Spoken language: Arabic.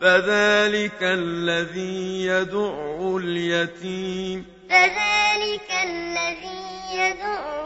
فذلك الذي يدع اليتيم. فذلك الذي يدع